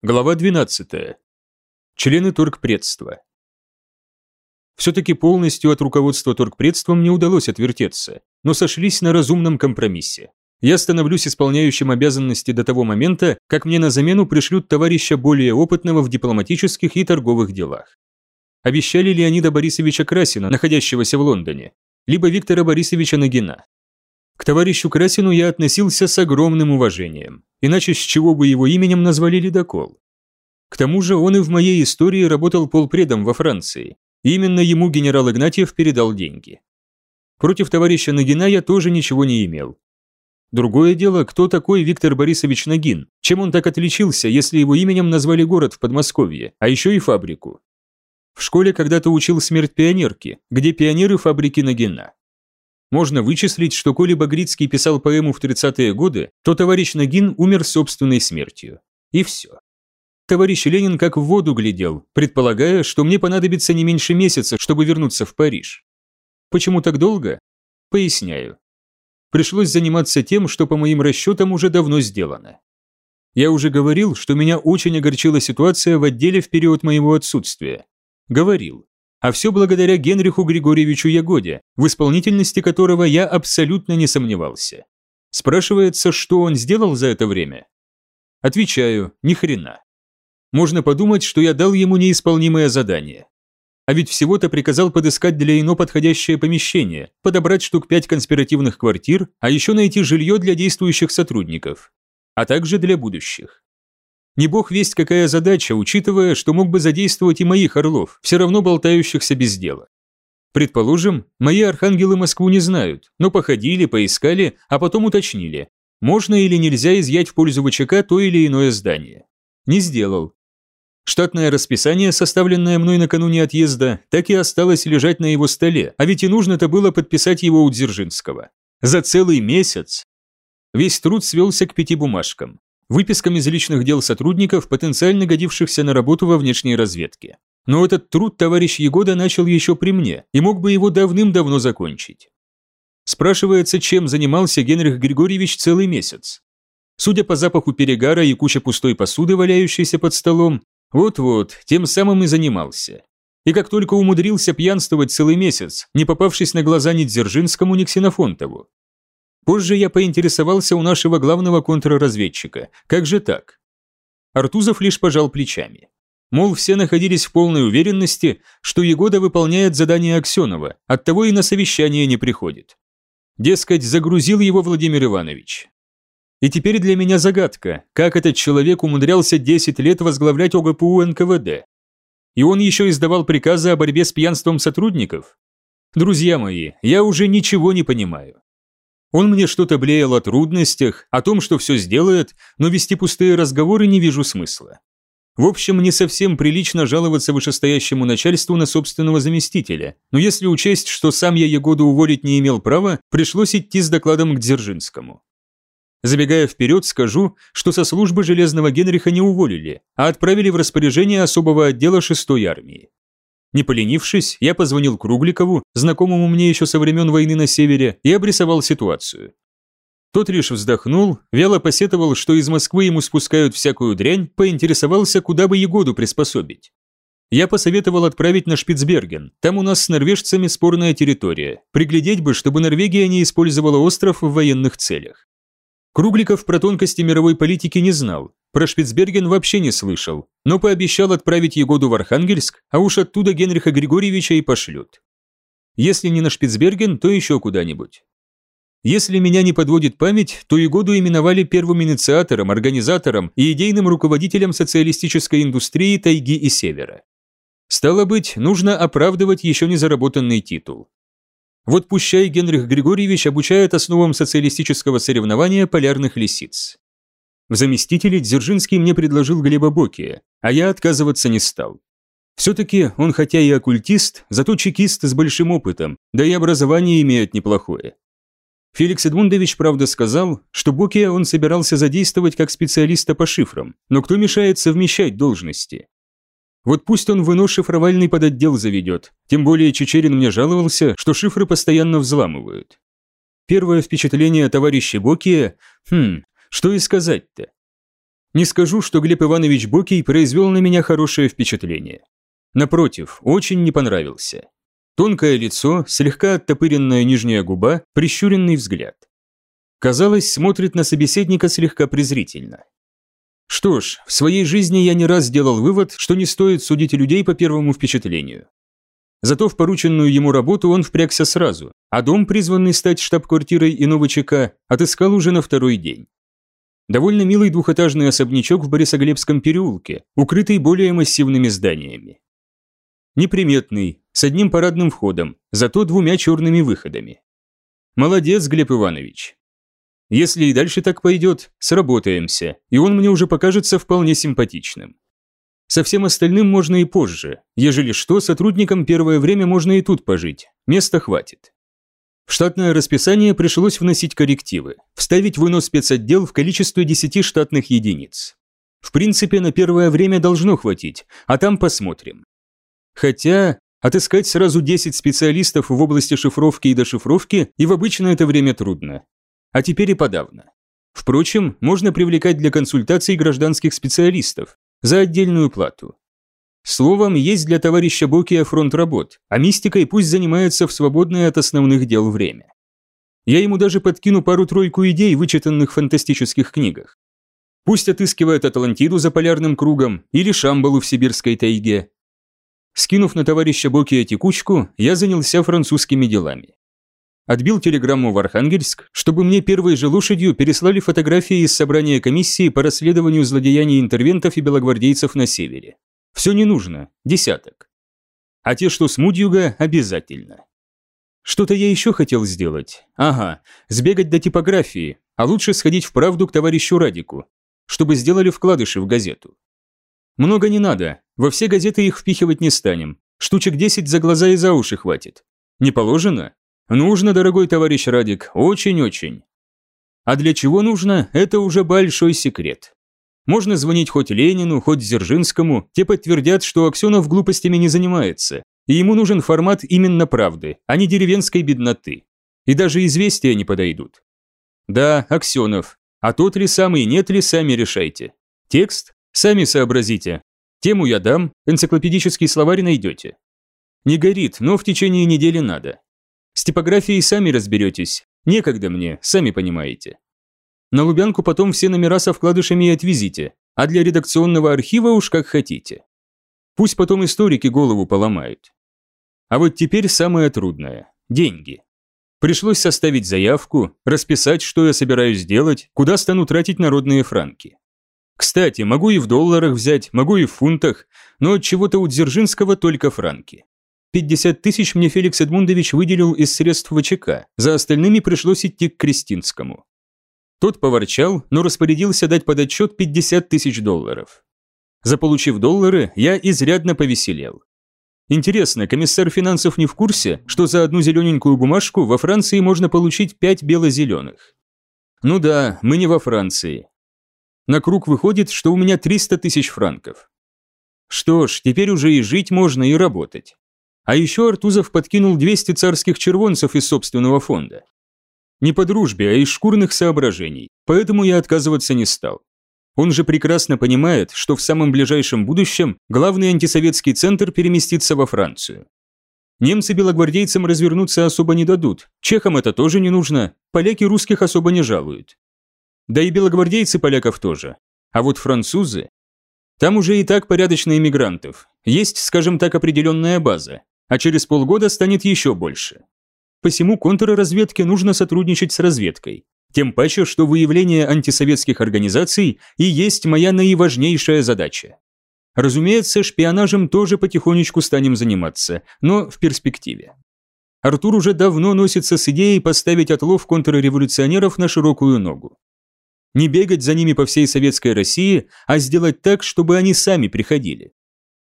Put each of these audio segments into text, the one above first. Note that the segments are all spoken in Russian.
Глава 12. Члены торгпредства. Все-таки полностью от руководства торгпредством не удалось отвертеться, но сошлись на разумном компромиссе. Я становлюсь исполняющим обязанности до того момента, как мне на замену пришлют товарища более опытного в дипломатических и торговых делах. Обещали Леонида Борисовича Красина, находящегося в Лондоне, либо Виктора Борисовича Нагина. К товарищу Красину я относился с огромным уважением, иначе с чего бы его именем назвали ледокол. К тому же он и в моей истории работал полпредом во Франции, именно ему генерал Игнатьев передал деньги. Против товарища Нагина я тоже ничего не имел. Другое дело, кто такой Виктор Борисович Нагин, чем он так отличился, если его именем назвали город в Подмосковье, а еще и фабрику. В школе когда-то учил смерть пионерки, где пионеры фабрики Нагина. Можно вычислить, что коли Багрицкий писал поэму в 30-е годы, то товарищ Нагин умер собственной смертью. И все. Товарищ Ленин как в воду глядел, предполагая, что мне понадобится не меньше месяца, чтобы вернуться в Париж. Почему так долго? Поясняю. Пришлось заниматься тем, что по моим расчетам уже давно сделано. Я уже говорил, что меня очень огорчила ситуация в отделе в период моего отсутствия. Говорил. А все благодаря Генриху Григорьевичу Ягоде, в исполнительности которого я абсолютно не сомневался. Спрашивается, что он сделал за это время? Отвечаю, ни хрена. Можно подумать, что я дал ему неисполнимое задание. А ведь всего-то приказал подыскать для Ино подходящее помещение, подобрать штук пять конспиративных квартир, а еще найти жилье для действующих сотрудников, а также для будущих. Не бог весть какая задача, учитывая, что мог бы задействовать и моих орлов, все равно болтающихся без дела. Предположим, мои архангелы Москву не знают, но походили, поискали, а потом уточнили, можно или нельзя изъять в пользу ВЧК то или иное здание. Не сделал. Штатное расписание, составленное мной накануне отъезда, так и осталось лежать на его столе, а ведь и нужно-то было подписать его у Дзержинского. За целый месяц. Весь труд свелся к пяти бумажкам выпискам из личных дел сотрудников, потенциально годившихся на работу во внешней разведке. Но этот труд товарищ Егода начал еще при мне и мог бы его давным-давно закончить. Спрашивается, чем занимался Генрих Григорьевич целый месяц. Судя по запаху перегара и куче пустой посуды, валяющейся под столом, вот-вот, тем самым и занимался. И как только умудрился пьянствовать целый месяц, не попавшись на глаза ни Дзержинскому, ни Ксенофонтову. Позже я поинтересовался у нашего главного контрразведчика, как же так? Артузов лишь пожал плечами. Мол, все находились в полной уверенности, что Егода выполняет задание Аксенова, оттого и на совещание не приходит. Дескать, загрузил его Владимир Иванович. И теперь для меня загадка, как этот человек умудрялся 10 лет возглавлять ОГПУ НКВД. И он еще издавал приказы о борьбе с пьянством сотрудников? Друзья мои, я уже ничего не понимаю. Он мне что-то блеял о трудностях, о том, что все сделает, но вести пустые разговоры не вижу смысла. В общем, не совсем прилично жаловаться вышестоящему начальству на собственного заместителя, но если учесть, что сам я Егоду уволить не имел права, пришлось идти с докладом к Дзержинскому. Забегая вперед, скажу, что со службы Железного Генриха не уволили, а отправили в распоряжение особого отдела 6-й армии. Не поленившись, я позвонил Кругликову, знакомому мне еще со времен войны на севере, и обрисовал ситуацию. Тот лишь вздохнул, вяло посетовал, что из Москвы ему спускают всякую дрянь, поинтересовался, куда бы Егоду приспособить. Я посоветовал отправить на Шпицберген, там у нас с норвежцами спорная территория, приглядеть бы, чтобы Норвегия не использовала остров в военных целях. Кругликов про тонкости мировой политики не знал, про Шпицберген вообще не слышал, но пообещал отправить Егоду в Архангельск, а уж оттуда Генриха Григорьевича и пошлют. Если не на Шпицберген, то еще куда-нибудь. Если меня не подводит память, то Егоду именовали первым инициатором, организатором и идейным руководителем социалистической индустрии тайги и севера. Стало быть, нужно оправдывать еще не заработанный титул. Вот пущай Генрих Григорьевич обучает основам социалистического соревнования полярных лисиц. В заместителе Дзержинский мне предложил Глеба Бокия, а я отказываться не стал. Все-таки он хотя и оккультист, зато чекист с большим опытом, да и образование имеет неплохое. Феликс Эдмундович, правда, сказал, что Бокия он собирался задействовать как специалиста по шифрам, но кто мешает совмещать должности? Вот пусть он в ино шифровальный подотдел заведет, тем более Чечерин мне жаловался, что шифры постоянно взламывают. Первое впечатление товарища Бокия, хм, что и сказать-то. Не скажу, что Глеб Иванович Бокий произвел на меня хорошее впечатление. Напротив, очень не понравился. Тонкое лицо, слегка оттопыренная нижняя губа, прищуренный взгляд. Казалось, смотрит на собеседника слегка презрительно. Что ж, в своей жизни я не раз сделал вывод, что не стоит судить людей по первому впечатлению. Зато в порученную ему работу он впрягся сразу, а дом, призванный стать штаб-квартирой иного ЧК, отыскал уже на второй день. Довольно милый двухэтажный особнячок в Борисоглебском переулке, укрытый более массивными зданиями. Неприметный, с одним парадным входом, зато двумя черными выходами. Молодец, Глеб Иванович. Если и дальше так пойдет, сработаемся, и он мне уже покажется вполне симпатичным. Со всем остальным можно и позже. Ежели что, сотрудникам первое время можно и тут пожить. Места хватит. В штатное расписание пришлось вносить коррективы, вставить вынос спецотдел в количестве 10 штатных единиц. В принципе, на первое время должно хватить, а там посмотрим. Хотя, отыскать сразу 10 специалистов в области шифровки и дешифровки и в обычное это время трудно. А теперь и подавно. Впрочем, можно привлекать для консультаций гражданских специалистов, за отдельную плату. Словом, есть для товарища Бокия фронт работ, а мистикой пусть занимается в свободное от основных дел время. Я ему даже подкину пару-тройку идей, вычитанных в фантастических книгах. Пусть отыскивает Атлантиду за полярным кругом или Шамбалу в сибирской тайге. Скинув на товарища Бокия текучку, я занялся французскими делами. Отбил телеграмму в Архангельск, чтобы мне первой же лошадью переслали фотографии из собрания комиссии по расследованию злодеяний интервентов и белогвардейцев на севере. Все не нужно, десяток. А те, что с Мудьюга, обязательно. Что-то я еще хотел сделать. Ага, сбегать до типографии, а лучше сходить в правду к товарищу Радику, чтобы сделали вкладыши в газету. Много не надо, во все газеты их впихивать не станем. Штучек 10 за глаза и за уши хватит. Не положено? Нужно, дорогой товарищ Радик, очень-очень. А для чего нужно, это уже большой секрет. Можно звонить хоть Ленину, хоть Дзержинскому, те подтвердят, что Аксенов глупостями не занимается, и ему нужен формат именно правды, а не деревенской бедноты. И даже известия не подойдут. Да, Аксенов. А тот ли самый, нет ли, сами решайте. Текст? Сами сообразите. Тему я дам, энциклопедический словарь найдете. Не горит, но в течение недели надо. С типографией сами разберетесь. Некогда мне, сами понимаете. На Лубянку потом все номера со вкладышами и отвезите, а для редакционного архива уж как хотите. Пусть потом историки голову поломают. А вот теперь самое трудное – деньги. Пришлось составить заявку, расписать, что я собираюсь делать, куда стану тратить народные франки. Кстати, могу и в долларах взять, могу и в фунтах, но от чего-то у Дзержинского только франки. 50 тысяч мне Феликс Эдмундович выделил из средств ВЧК, за остальными пришлось идти к Кристинскому. Тот поворчал, но распорядился дать под отчет 50 тысяч долларов. Заполучив доллары, я изрядно повеселел. Интересно, комиссар финансов не в курсе, что за одну зелененькую бумажку во Франции можно получить 5 бело-зеленых? Ну да, мы не во Франции. На круг выходит, что у меня 300 тысяч франков. Что ж, теперь уже и жить можно, и работать. А еще Артузов подкинул 200 царских червонцев из собственного фонда. Не по дружбе, а из шкурных соображений, поэтому я отказываться не стал. Он же прекрасно понимает, что в самом ближайшем будущем главный антисоветский центр переместится во Францию. Немцы белогвардейцам развернуться особо не дадут, чехам это тоже не нужно, поляки русских особо не жалуют. Да и белогвардейцы поляков тоже. А вот французы... Там уже и так порядочно иммигрантов, есть, скажем так, определенная база, а через полгода станет еще больше. Посему контрразведке нужно сотрудничать с разведкой. Тем паче, что выявление антисоветских организаций и есть моя наиважнейшая задача. Разумеется, шпионажем тоже потихонечку станем заниматься, но в перспективе. Артур уже давно носится с идеей поставить отлов контрреволюционеров на широкую ногу. Не бегать за ними по всей советской России, а сделать так, чтобы они сами приходили.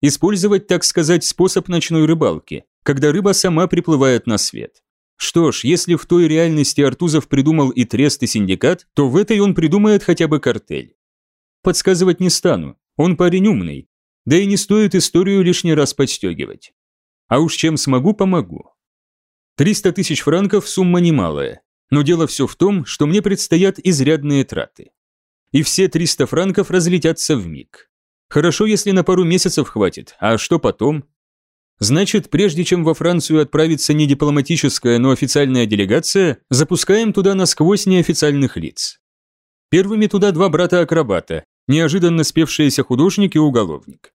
Использовать, так сказать, способ ночной рыбалки, когда рыба сама приплывает на свет. Что ж, если в той реальности Артузов придумал и трест, и синдикат, то в этой он придумает хотя бы картель. Подсказывать не стану, он парень умный, да и не стоит историю лишний раз подстегивать. А уж чем смогу, помогу. 300 тысяч франков – сумма немалая, но дело все в том, что мне предстоят изрядные траты. и все 300 франков разлетятся в миг. Хорошо, если на пару месяцев хватит, а что потом? Значит, прежде чем во Францию отправится не дипломатическая, но официальная делегация, запускаем туда насквозь неофициальных лиц. Первыми туда два брата-акробата, неожиданно спевшиеся художник и уголовник.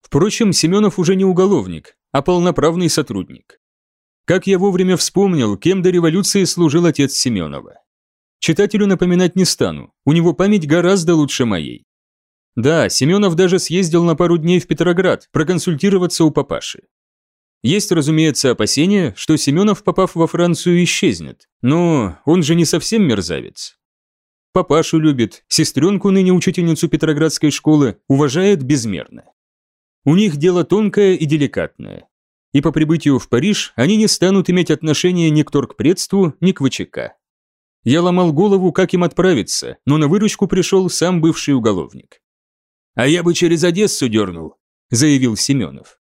Впрочем, Семенов уже не уголовник, а полноправный сотрудник. Как я вовремя вспомнил, кем до революции служил отец Семенова. Читателю напоминать не стану, у него память гораздо лучше моей. Да, Семенов даже съездил на пару дней в Петроград проконсультироваться у папаши. Есть, разумеется, опасения, что Семенов, попав во Францию, исчезнет, но он же не совсем мерзавец. Папашу любит, сестренку, ныне учительницу Петроградской школы, уважает безмерно. У них дело тонкое и деликатное. И по прибытию в Париж они не станут иметь отношения ни к торгпредству, ни к ВЧК. Я ломал голову, как им отправиться, но на выручку пришел сам бывший уголовник. «А я бы через Одессу дернул», – заявил Семенов.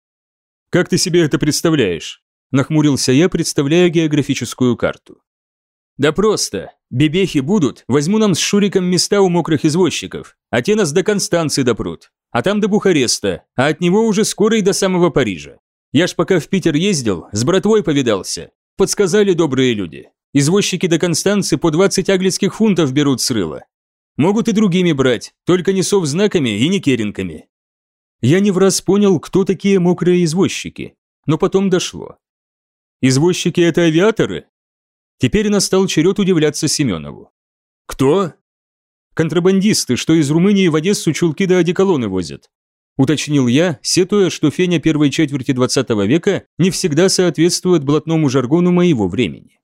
«Как ты себе это представляешь?» – нахмурился я, представляя географическую карту. «Да просто. Бебехи будут, возьму нам с Шуриком места у мокрых извозчиков, а те нас до Констанции допрут, а там до Бухареста, а от него уже скоро и до самого Парижа. Я ж пока в Питер ездил, с братвой повидался. Подсказали добрые люди. Извозчики до Констанции по 20 аглицких фунтов берут с рыла. Могут и другими брать, только не совзнаками и не керенками. Я не в раз понял, кто такие мокрые извозчики, но потом дошло. Извозчики – это авиаторы? Теперь настал черед удивляться Семенову. Кто? Контрабандисты, что из Румынии в Одессу чулки да одеколоны возят. Уточнил я, сетуя, что феня первой четверти 20 века не всегда соответствует блатному жаргону моего времени.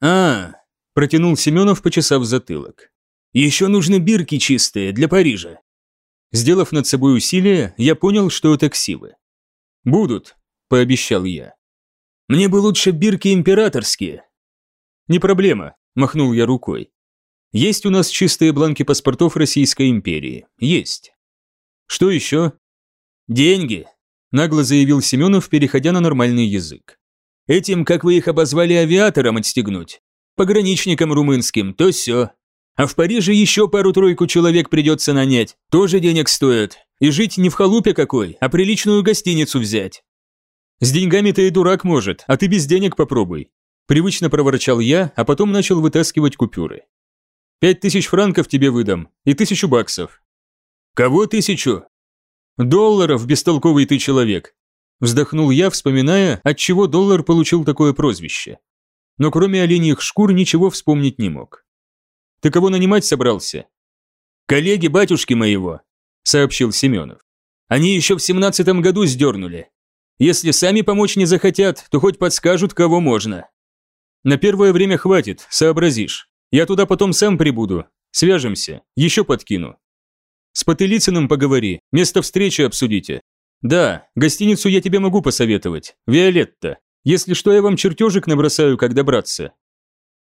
«А, – протянул Семенов, почесав затылок. Еще нужны бирки чистые для Парижа. Сделав над собой усилие, я понял, что это ксивы. «Будут», – пообещал я. «Мне бы лучше бирки императорские». «Не проблема», – махнул я рукой. «Есть у нас чистые бланки паспортов Российской империи. Есть». «Что еще?» «Деньги», – нагло заявил Семенов, переходя на нормальный язык. «Этим, как вы их обозвали, авиаторам отстегнуть. Пограничникам румынским, то все. А в Париже еще пару-тройку человек придется нанять. Тоже денег стоит. И жить не в халупе какой, а приличную гостиницу взять. С деньгами ты и дурак может, а ты без денег попробуй. Привычно проворчал я, а потом начал вытаскивать купюры. Пять тысяч франков тебе выдам и тысячу баксов. Кого тысячу? Долларов, бестолковый ты человек. Вздохнул я, вспоминая, от чего доллар получил такое прозвище. Но кроме оленьих шкур ничего вспомнить не мог. Ты кого нанимать собрался?» «Коллеги батюшки моего», – сообщил Семенов. «Они еще в семнадцатом году сдернули. Если сами помочь не захотят, то хоть подскажут, кого можно». «На первое время хватит, сообразишь. Я туда потом сам прибуду. Свяжемся, еще подкину». «С Потылицыным поговори, место встречи обсудите. Да, гостиницу я тебе могу посоветовать. Виолетта. Если что, я вам чертежик набросаю, как добраться».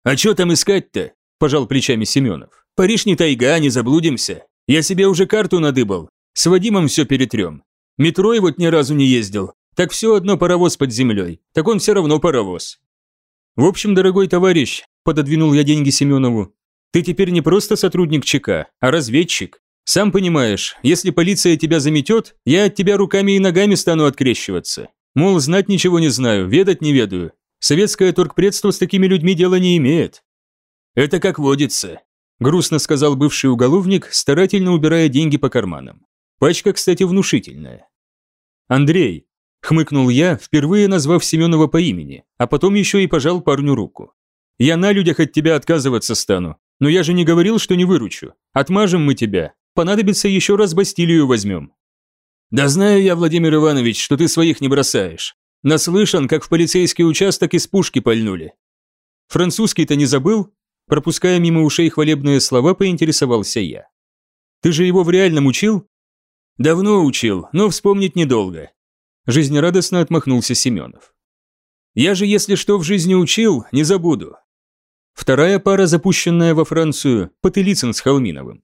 «А что там искать-то?» Пожал плечами Семенов. «Париж не тайга, не заблудимся. Я себе уже карту надыбал. С Вадимом все перетрем. Метро и вот ни разу не ездил. Так все одно паровоз под землей. Так он все равно паровоз». «В общем, дорогой товарищ», – пододвинул я деньги Семенову, – «ты теперь не просто сотрудник ЧК, а разведчик. Сам понимаешь, если полиция тебя заметет, я от тебя руками и ногами стану открещиваться. Мол, знать ничего не знаю, ведать не ведаю. Советское торгпредство с такими людьми дела не имеет. «Это как водится», – грустно сказал бывший уголовник, старательно убирая деньги по карманам. Пачка, кстати, внушительная. «Андрей», – хмыкнул я, впервые назвав Семенова по имени, а потом еще и пожал парню руку. «Я на людях от тебя отказываться стану, но я же не говорил, что не выручу. Отмажем мы тебя. Понадобится еще раз Бастилию возьмем». «Да знаю я, Владимир Иванович, что ты своих не бросаешь. Наслышан, как в полицейский участок из пушки пальнули». «Французский-то не забыл?» Пропуская мимо ушей хвалебные слова, поинтересовался я. «Ты же его в реальном учил?» «Давно учил, но вспомнить недолго», – жизнерадостно отмахнулся Семенов. «Я же, если что в жизни учил, не забуду». Вторая пара, запущенная во Францию, Потылицын с Холминовым.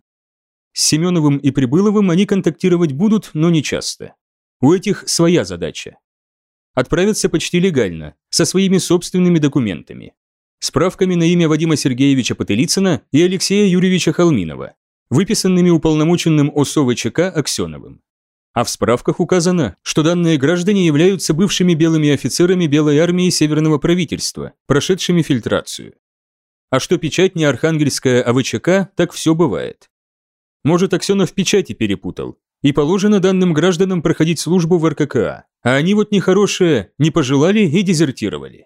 С Семеновым и Прибыловым они контактировать будут, но не часто. У этих своя задача. Отправятся почти легально, со своими собственными документами справками на имя Вадима Сергеевича Потылицына и Алексея Юрьевича Холминова. выписанными уполномоченным ОСОВЧК Аксеновым. А в справках указано, что данные граждане являются бывшими белыми офицерами Белой армии Северного правительства, прошедшими фильтрацию. А что печать не архангельская, а ВЧК, так все бывает. Может, Аксенов печати перепутал, и положено данным гражданам проходить службу в РККА, а они вот нехорошие, не пожелали и дезертировали.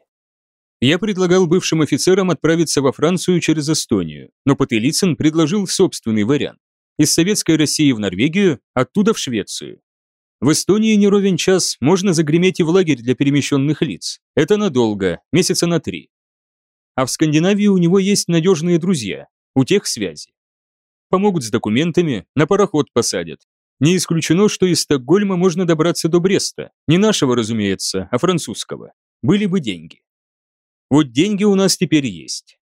Я предлагал бывшим офицерам отправиться во Францию через Эстонию, но Потылицын предложил собственный вариант. Из Советской России в Норвегию, оттуда в Швецию. В Эстонии не ровен час можно загреметь и в лагерь для перемещенных лиц. Это надолго, месяца на три. А в Скандинавии у него есть надежные друзья, у тех связи. Помогут с документами, на пароход посадят. Не исключено, что из Стокгольма можно добраться до Бреста. Не нашего, разумеется, а французского. Были бы деньги. Вот деньги у нас теперь есть.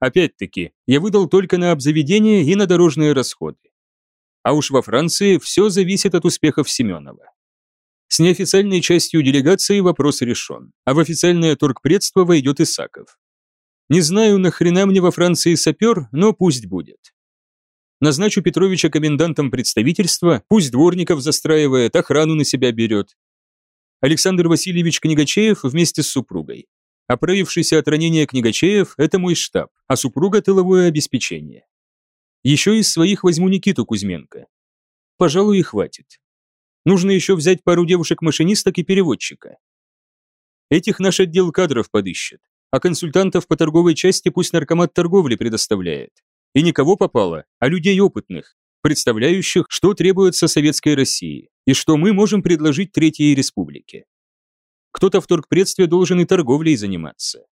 Опять-таки, я выдал только на обзаведение и на дорожные расходы. А уж во Франции все зависит от успехов Семенова. С неофициальной частью делегации вопрос решен, а в официальное торгпредство войдет Исаков. Не знаю, нахрена мне во Франции сапер, но пусть будет. Назначу Петровича комендантом представительства, пусть дворников застраивает, охрану на себя берет. Александр Васильевич Книгачеев вместе с супругой. Оправившийся от ранения книгачеев – это мой штаб, а супруга – тыловое обеспечение. Еще из своих возьму Никиту Кузьменко. Пожалуй, и хватит. Нужно еще взять пару девушек-машинисток и переводчика. Этих наш отдел кадров подыщет, а консультантов по торговой части пусть наркомат торговли предоставляет. И никого попало, а людей опытных, представляющих, что требуется Советской России и что мы можем предложить Третьей Республике. Кто-то в торгпредстве должен и торговлей заниматься.